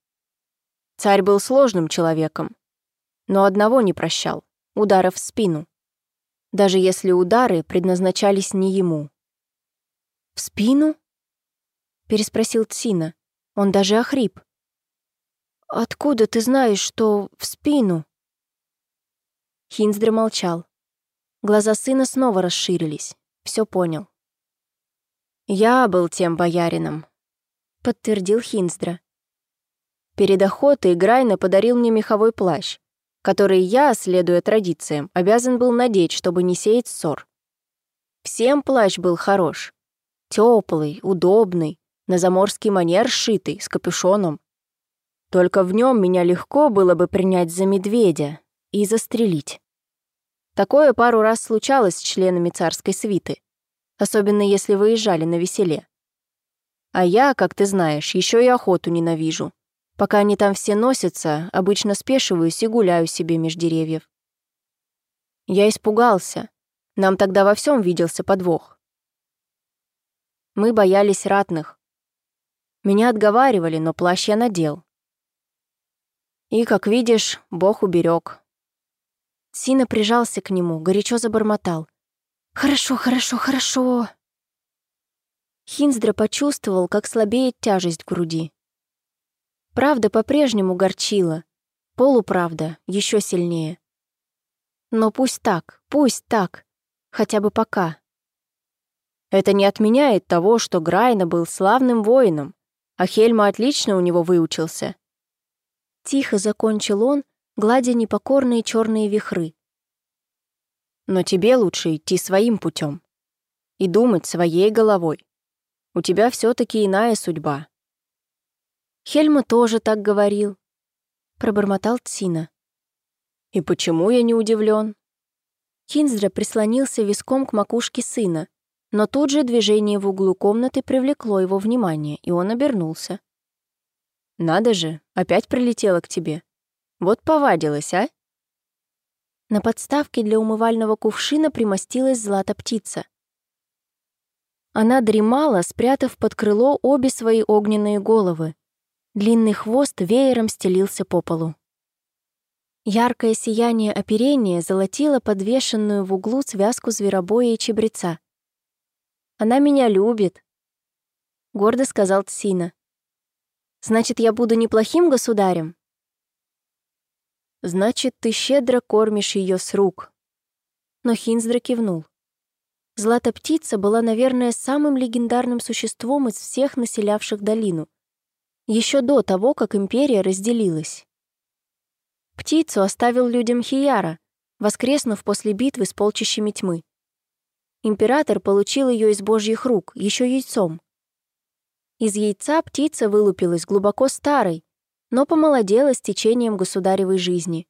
Царь был сложным человеком, но одного не прощал — ударов в спину. Даже если удары предназначались не ему. «В спину?» переспросил Цина. Он даже охрип. «Откуда ты знаешь, что в спину?» Хинздра молчал. Глаза сына снова расширились. Все понял. «Я был тем боярином», — подтвердил Хинздра. «Перед охотой Грайна подарил мне меховой плащ, который я, следуя традициям, обязан был надеть, чтобы не сеять ссор. Всем плащ был хорош, Теплый, удобный, на заморский манер сшитый, с капюшоном. Только в нем меня легко было бы принять за медведя и застрелить. Такое пару раз случалось с членами царской свиты, особенно если выезжали на веселе. А я, как ты знаешь, еще и охоту ненавижу. Пока они там все носятся, обычно спешиваюсь и гуляю себе меж деревьев. Я испугался. Нам тогда во всем виделся подвох. Мы боялись ратных. Меня отговаривали, но плащ я надел. И, как видишь, Бог уберег. Сина прижался к нему, горячо забормотал. «Хорошо, хорошо, хорошо!» Хинздра почувствовал, как слабеет тяжесть в груди. Правда по-прежнему горчила, полуправда еще сильнее. Но пусть так, пусть так, хотя бы пока. Это не отменяет того, что Грайна был славным воином, а Хельма отлично у него выучился. Тихо закончил он, гладя непокорные черные вихры. Но тебе лучше идти своим путем и думать своей головой. У тебя все-таки иная судьба». «Хельма тоже так говорил», — пробормотал Тсина. «И почему я не удивлен? Хинздра прислонился виском к макушке сына, но тут же движение в углу комнаты привлекло его внимание, и он обернулся. «Надо же, опять прилетела к тебе. Вот повадилась, а?» На подставке для умывального кувшина примостилась злата-птица. Она дремала, спрятав под крыло обе свои огненные головы. Длинный хвост веером стелился по полу. Яркое сияние оперения золотило подвешенную в углу связку зверобоя и чебреца. «Она меня любит», — гордо сказал Тсина. «Значит, я буду неплохим государем?» «Значит, ты щедро кормишь ее с рук». Но Хинздра кивнул. Злата-птица была, наверное, самым легендарным существом из всех населявших долину, еще до того, как империя разделилась. Птицу оставил людям Хияра, воскреснув после битвы с полчищами тьмы. Император получил ее из божьих рук, еще яйцом. Из яйца птица вылупилась глубоко старой, но помолодела с течением государевой жизни.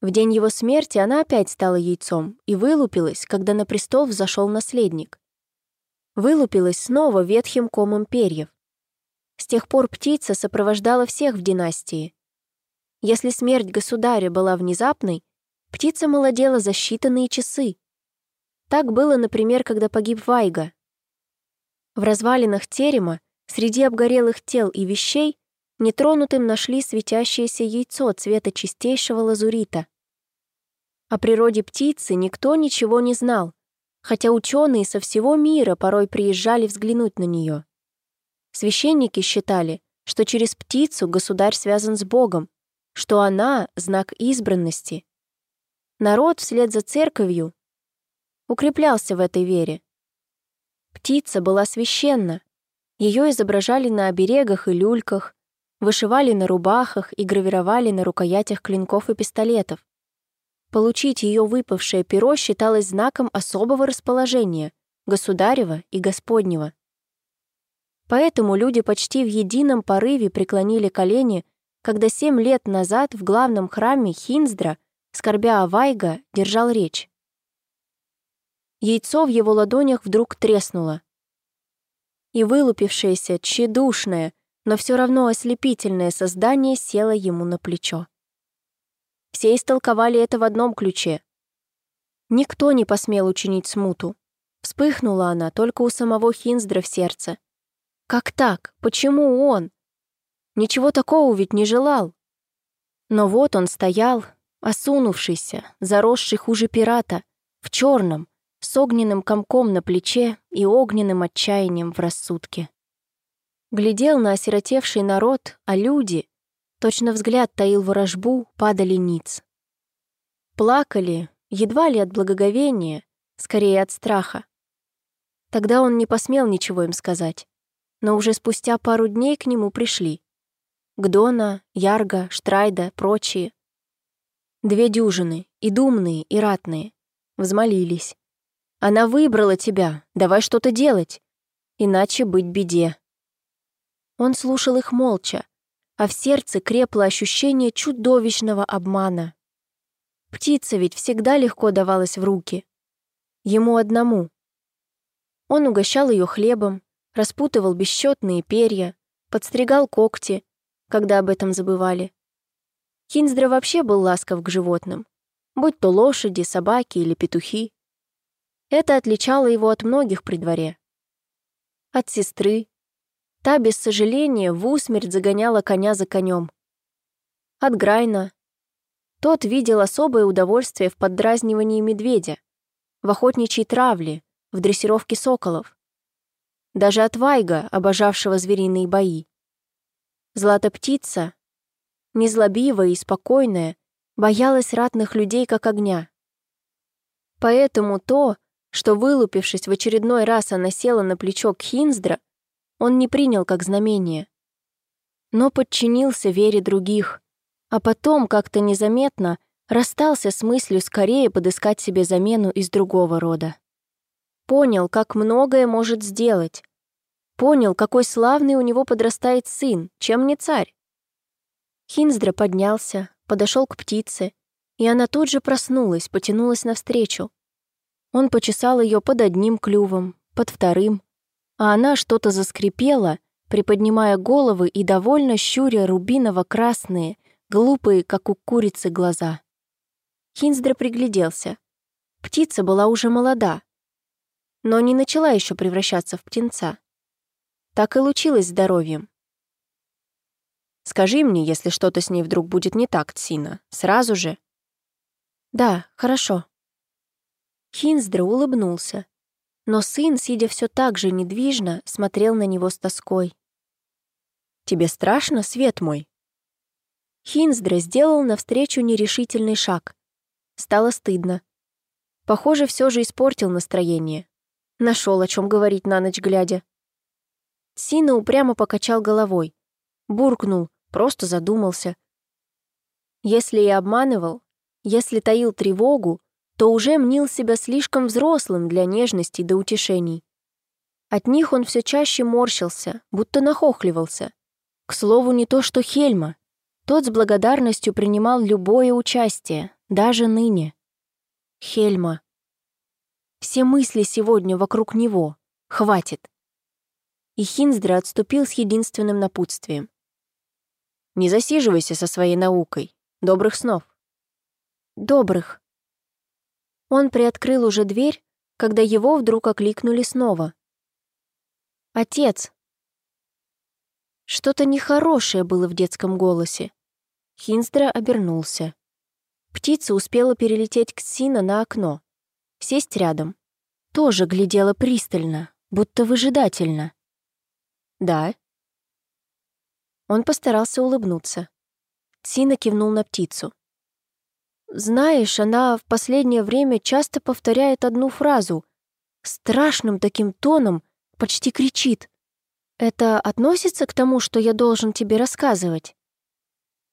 В день его смерти она опять стала яйцом и вылупилась, когда на престол взошел наследник. Вылупилась снова ветхим комом перьев. С тех пор птица сопровождала всех в династии. Если смерть государя была внезапной, птица молодела за считанные часы. Так было, например, когда погиб Вайга. В развалинах терема, среди обгорелых тел и вещей, нетронутым нашли светящееся яйцо цвета чистейшего лазурита. О природе птицы никто ничего не знал, хотя ученые со всего мира порой приезжали взглянуть на нее. Священники считали, что через птицу государь связан с Богом, что она — знак избранности. Народ вслед за церковью укреплялся в этой вере. Птица была священна. Ее изображали на оберегах и люльках, вышивали на рубахах и гравировали на рукоятях клинков и пистолетов. Получить ее выпавшее перо считалось знаком особого расположения, государева и господнего. Поэтому люди почти в едином порыве преклонили колени, когда семь лет назад в главном храме Хинздра, скорбя о Вайга, держал речь. Яйцо в его ладонях вдруг треснуло. И вылупившееся, тщедушное, но все равно ослепительное создание село ему на плечо. Все истолковали это в одном ключе. Никто не посмел учинить смуту. Вспыхнула она только у самого Хинздра в сердце. Как так? Почему он? Ничего такого ведь не желал. Но вот он стоял, осунувшийся, заросший хуже пирата, в черном, с огненным комком на плече и огненным отчаянием в рассудке. Глядел на осиротевший народ, а люди, Точно взгляд таил ворожбу, падали ниц. Плакали, едва ли от благоговения, скорее от страха. Тогда он не посмел ничего им сказать, но уже спустя пару дней к нему пришли. Гдона, Ярга, Штрайда, прочие. Две дюжины, и думные, и ратные, взмолились. Она выбрала тебя, давай что-то делать. Иначе быть беде». Он слушал их молча, а в сердце крепло ощущение чудовищного обмана. Птица ведь всегда легко давалась в руки. Ему одному. Он угощал ее хлебом, распутывал бесчетные перья, подстригал когти, когда об этом забывали. Хинздра вообще был ласков к животным, будь то лошади, собаки или петухи. Это отличало его от многих при дворе. От сестры. Та без сожаления в усмерть загоняла коня за конем. От Грайна. Тот видел особое удовольствие в поддразнивании медведя, в охотничьей травле, в дрессировке соколов. Даже от Вайга, обожавшего звериные бои. Злата-птица, незлобивая и спокойная, боялась ратных людей как огня. Поэтому то, что, вылупившись в очередной раз, она села на плечо Кхинздра, он не принял как знамение. Но подчинился вере других, а потом как-то незаметно расстался с мыслью скорее подыскать себе замену из другого рода. Понял, как многое может сделать. Понял, какой славный у него подрастает сын, чем не царь. Хинздра поднялся, подошел к птице, и она тут же проснулась, потянулась навстречу. Он почесал ее под одним клювом, под вторым, а она что-то заскрипела, приподнимая головы и довольно щуря рубиново-красные, глупые, как у курицы, глаза. Хинздра пригляделся. Птица была уже молода, но не начала еще превращаться в птенца. Так и лучилось здоровьем. «Скажи мне, если что-то с ней вдруг будет не так, Тсина, сразу же?» «Да, хорошо», Хинздра улыбнулся, но сын, сидя все так же недвижно, смотрел на него с тоской. «Тебе страшно, свет мой?» Хинздра сделал навстречу нерешительный шаг. Стало стыдно. Похоже, все же испортил настроение. Нашел, о чем говорить на ночь глядя. Сина упрямо покачал головой. Буркнул, просто задумался. Если и обманывал, если таил тревогу, то уже мнил себя слишком взрослым для нежности до утешений. От них он все чаще морщился, будто нахохливался. К слову, не то что Хельма. Тот с благодарностью принимал любое участие, даже ныне. Хельма. Все мысли сегодня вокруг него. Хватит. И Хинздра отступил с единственным напутствием. «Не засиживайся со своей наукой. Добрых снов». «Добрых», он приоткрыл уже дверь, когда его вдруг окликнули снова. «Отец!» Что-то нехорошее было в детском голосе. Хинстра обернулся. Птица успела перелететь к Сина на окно. Сесть рядом. Тоже глядела пристально, будто выжидательно. «Да?» Он постарался улыбнуться. Сина кивнул на птицу. Знаешь, она в последнее время часто повторяет одну фразу. Страшным таким тоном почти кричит. Это относится к тому, что я должен тебе рассказывать?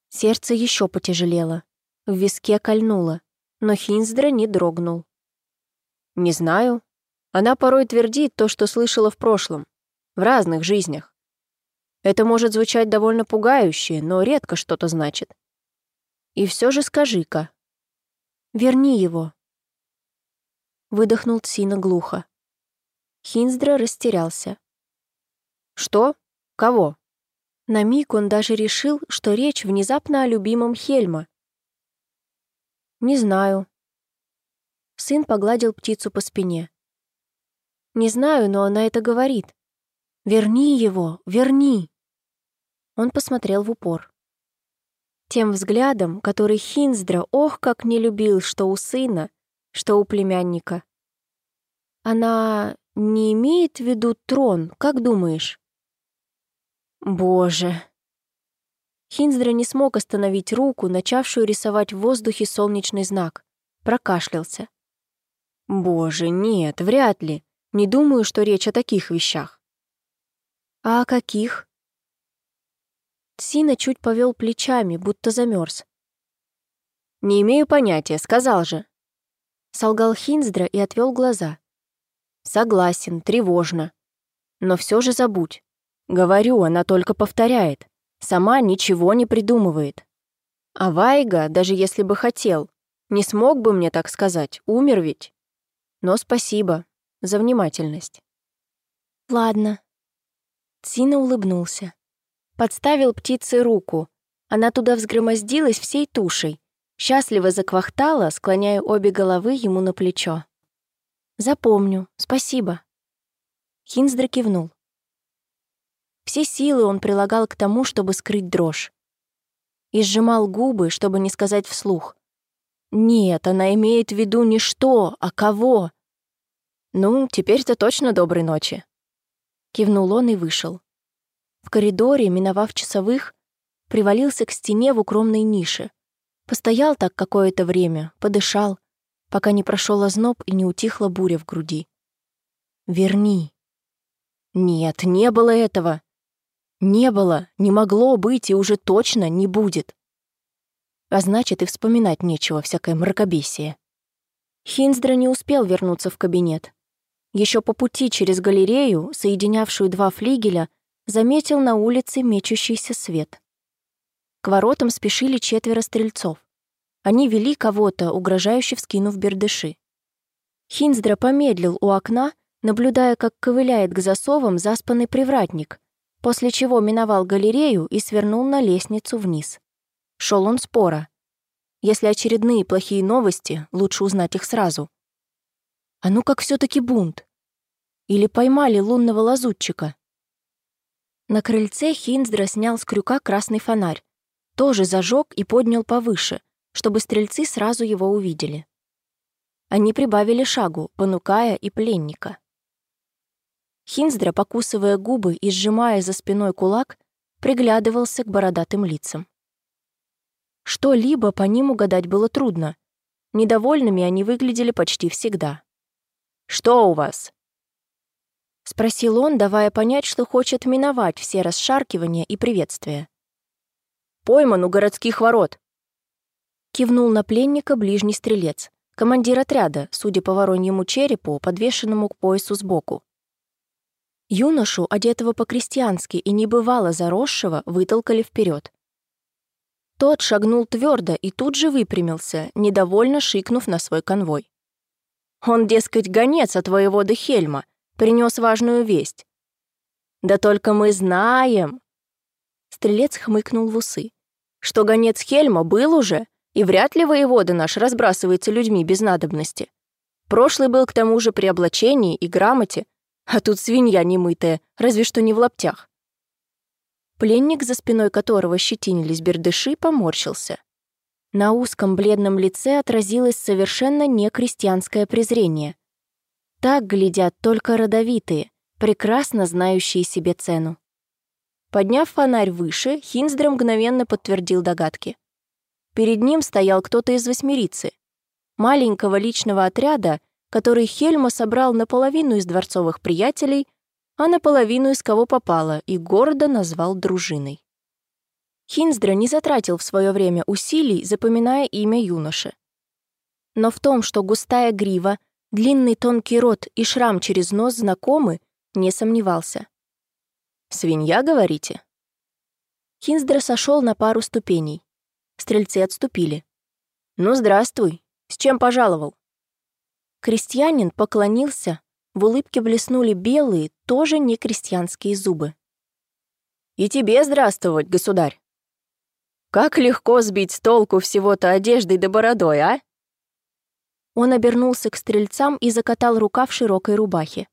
Сердце еще потяжелело. В виске кольнуло, но Хинздра не дрогнул. Не знаю. Она порой твердит то, что слышала в прошлом, в разных жизнях. Это может звучать довольно пугающе, но редко что-то значит. И все же скажи-ка, Верни его!» Выдохнул Тсина глухо. Хинздра растерялся. «Что? Кого?» На миг он даже решил, что речь внезапно о любимом Хельма. «Не знаю». Сын погладил птицу по спине. «Не знаю, но она это говорит. Верни его, верни!» Он посмотрел в упор. Тем взглядом, который Хинздра ох как не любил что у сына, что у племянника. Она не имеет в виду трон, как думаешь? Боже. Хинздра не смог остановить руку, начавшую рисовать в воздухе солнечный знак. Прокашлялся. Боже, нет, вряд ли. Не думаю, что речь о таких вещах. А о каких? Сина чуть повел плечами, будто замерз. «Не имею понятия, сказал же». Солгал Хинздра и отвел глаза. Согласен, тревожно. Но все же забудь. Говорю, она только повторяет. Сама ничего не придумывает. А Вайга, даже если бы хотел, не смог бы мне так сказать, умер ведь. Но спасибо за внимательность. Ладно. Цина улыбнулся. Подставил птице руку. Она туда взгромоздилась всей тушей. Счастливо заквахтала, склоняя обе головы ему на плечо. «Запомню, спасибо». Хинздра кивнул. Все силы он прилагал к тому, чтобы скрыть дрожь. И сжимал губы, чтобы не сказать вслух. «Нет, она имеет в виду не что, а кого». «Ну, теперь-то точно доброй ночи». Кивнул он и вышел. В коридоре, миновав часовых, привалился к стене в укромной нише. Постоял так какое-то время, подышал, пока не прошел озноб и не утихла буря в груди. «Верни». Нет, не было этого. Не было, не могло быть и уже точно не будет. А значит, и вспоминать нечего, всякое мракобесие. Хинздра не успел вернуться в кабинет. Еще по пути через галерею, соединявшую два флигеля, заметил на улице мечущийся свет. К воротам спешили четверо стрельцов. Они вели кого-то, угрожающе вскинув бердыши. Хинздра помедлил у окна, наблюдая, как ковыляет к засовам заспанный привратник, после чего миновал галерею и свернул на лестницу вниз. Шел он спора. Если очередные плохие новости, лучше узнать их сразу. А ну как все таки бунт? Или поймали лунного лазутчика? На крыльце Хинздра снял с крюка красный фонарь, тоже зажег и поднял повыше, чтобы стрельцы сразу его увидели. Они прибавили шагу, понукая и пленника. Хинздра, покусывая губы и сжимая за спиной кулак, приглядывался к бородатым лицам. Что-либо по ним угадать было трудно. Недовольными они выглядели почти всегда. «Что у вас?» — спросил он, давая понять, что хочет миновать все расшаркивания и приветствия. «Пойман у городских ворот!» Кивнул на пленника ближний стрелец, командир отряда, судя по вороньему черепу, подвешенному к поясу сбоку. Юношу, одетого по-крестьянски и небывало заросшего, вытолкали вперед. Тот шагнул твердо и тут же выпрямился, недовольно шикнув на свой конвой. «Он, дескать, гонец от воевода Хельма, принес важную весть». «Да только мы знаем!» Стрелец хмыкнул в усы что гонец Хельма был уже, и вряд ли воевода наш разбрасывается людьми без надобности. Прошлый был к тому же при облачении и грамоте, а тут свинья немытая, разве что не в лаптях. Пленник, за спиной которого щетинились бердыши, поморщился. На узком бледном лице отразилось совершенно некрестьянское презрение. Так глядят только родовитые, прекрасно знающие себе цену. Подняв фонарь выше, Хинздра мгновенно подтвердил догадки. Перед ним стоял кто-то из восьмерицы, маленького личного отряда, который Хельма собрал наполовину из дворцовых приятелей, а наполовину из кого попало, и города назвал дружиной. Хинздра не затратил в свое время усилий, запоминая имя юноши. Но в том, что густая грива, длинный тонкий рот и шрам через нос знакомы, не сомневался. «Свинья, говорите?» Хинздра сошел на пару ступеней. Стрельцы отступили. «Ну, здравствуй. С чем пожаловал?» Крестьянин поклонился, в улыбке блеснули белые, тоже не крестьянские зубы. «И тебе здравствовать, государь!» «Как легко сбить с толку всего-то одеждой да бородой, а?» Он обернулся к стрельцам и закатал рука в широкой рубахе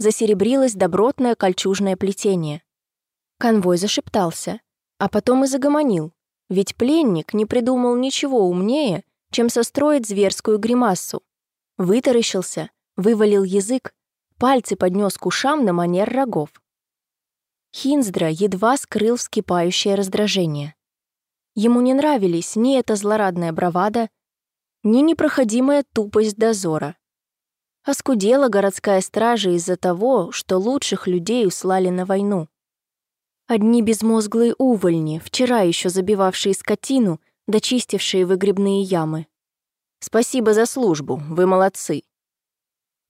засеребрилось добротное кольчужное плетение. Конвой зашептался, а потом и загомонил, ведь пленник не придумал ничего умнее, чем состроить зверскую гримассу. Вытаращился, вывалил язык, пальцы поднес к ушам на манер рогов. Хинздра едва скрыл вскипающее раздражение. Ему не нравились ни эта злорадная бравада, ни непроходимая тупость дозора. Оскудела городская стража из-за того, что лучших людей услали на войну. Одни безмозглые увольни, вчера еще забивавшие скотину, дочистившие выгребные ямы. Спасибо за службу, вы молодцы.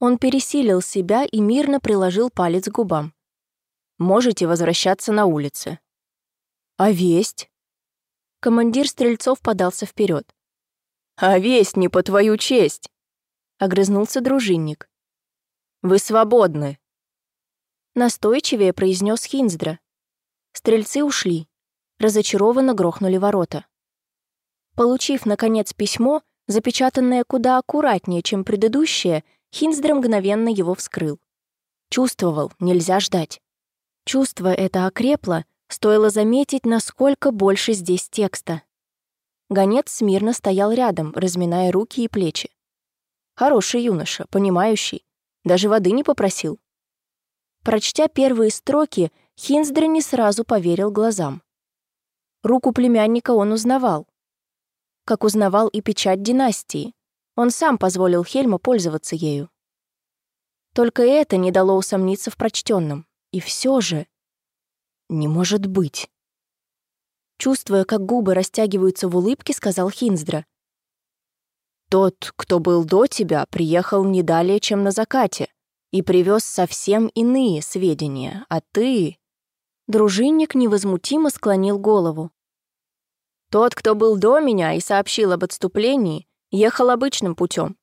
Он пересилил себя и мирно приложил палец к губам. «Можете возвращаться на улице». «А весть?» Командир Стрельцов подался вперед. «А весть не по твою честь!» — огрызнулся дружинник. «Вы свободны!» Настойчивее произнес Хинздра. Стрельцы ушли. Разочарованно грохнули ворота. Получив, наконец, письмо, запечатанное куда аккуратнее, чем предыдущее, Хинздра мгновенно его вскрыл. Чувствовал, нельзя ждать. Чувство это окрепло, стоило заметить, насколько больше здесь текста. Гонец смирно стоял рядом, разминая руки и плечи. Хороший юноша, понимающий. Даже воды не попросил. Прочтя первые строки, Хинздер не сразу поверил глазам. Руку племянника он узнавал. Как узнавал и печать династии. Он сам позволил Хельму пользоваться ею. Только это не дало усомниться в прочтенном. И все же... Не может быть. Чувствуя, как губы растягиваются в улыбке, сказал Хинздра. «Тот, кто был до тебя, приехал не далее, чем на закате, и привез совсем иные сведения, а ты...» Дружинник невозмутимо склонил голову. «Тот, кто был до меня и сообщил об отступлении, ехал обычным путем.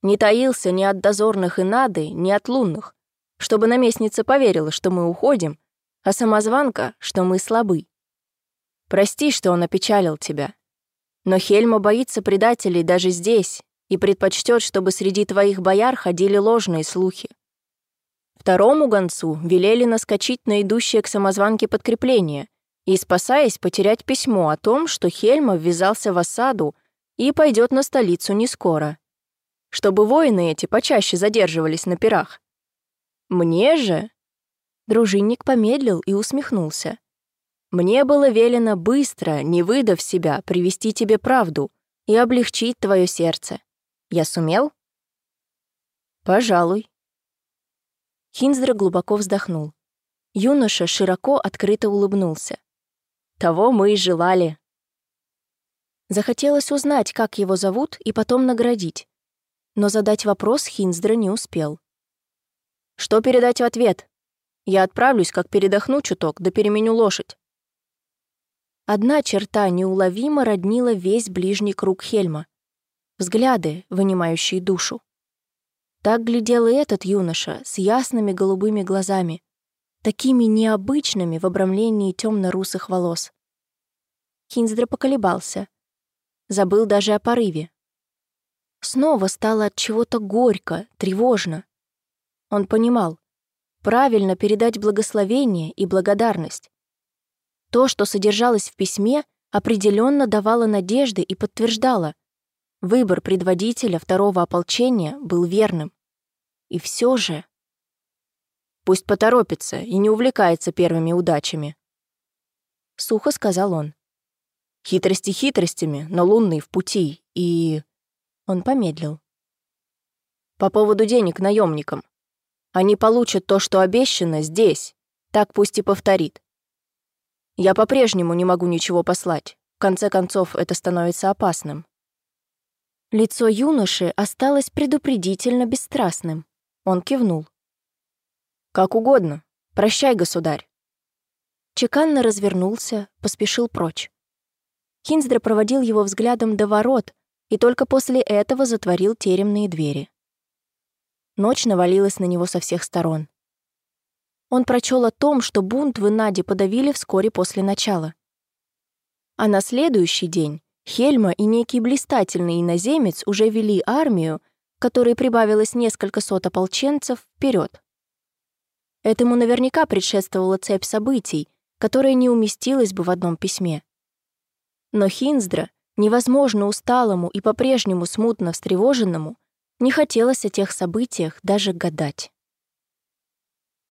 Не таился ни от дозорных Инады, ни от лунных, чтобы наместница поверила, что мы уходим, а самозванка, что мы слабы. Прости, что он опечалил тебя. Но Хельма боится предателей даже здесь и предпочтет, чтобы среди твоих бояр ходили ложные слухи. Второму гонцу велели наскочить на идущее к самозванке подкрепление и, спасаясь, потерять письмо о том, что Хельма ввязался в осаду и пойдет на столицу не скоро, чтобы воины эти почаще задерживались на пирах. Мне же... Дружинник помедлил и усмехнулся. Мне было велено быстро, не выдав себя, привести тебе правду и облегчить твое сердце. Я сумел? Пожалуй. Хинздра глубоко вздохнул. Юноша широко открыто улыбнулся. Того мы и желали. Захотелось узнать, как его зовут, и потом наградить. Но задать вопрос Хинздра не успел. Что передать в ответ? Я отправлюсь, как передохну чуток, да переменю лошадь. Одна черта неуловимо роднила весь ближний круг Хельма. Взгляды, вынимающие душу. Так глядел и этот юноша с ясными голубыми глазами, такими необычными в обрамлении темно-русых волос. Хинздра поколебался. Забыл даже о порыве. Снова стало от чего-то горько, тревожно. Он понимал, правильно передать благословение и благодарность. То, что содержалось в письме, определенно давало надежды и подтверждало. Выбор предводителя второго ополчения был верным. И все же... Пусть поторопится и не увлекается первыми удачами. Сухо сказал он. Хитрости хитростями, но лунный в пути, и... Он помедлил. По поводу денег наемникам. Они получат то, что обещано, здесь. Так пусть и повторит. Я по-прежнему не могу ничего послать. В конце концов, это становится опасным. Лицо юноши осталось предупредительно бесстрастным. Он кивнул. «Как угодно. Прощай, государь». Чеканно развернулся, поспешил прочь. Хинздра проводил его взглядом до ворот и только после этого затворил теремные двери. Ночь навалилась на него со всех сторон. Он прочел о том, что бунт в Инаде подавили вскоре после начала. А на следующий день Хельма и некий блистательный иноземец уже вели армию, которой прибавилось несколько сот ополченцев, вперед. Этому наверняка предшествовала цепь событий, которая не уместилась бы в одном письме. Но Хинздра, невозможно усталому и по-прежнему смутно встревоженному, не хотелось о тех событиях даже гадать.